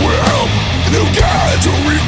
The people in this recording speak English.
will You get to revenge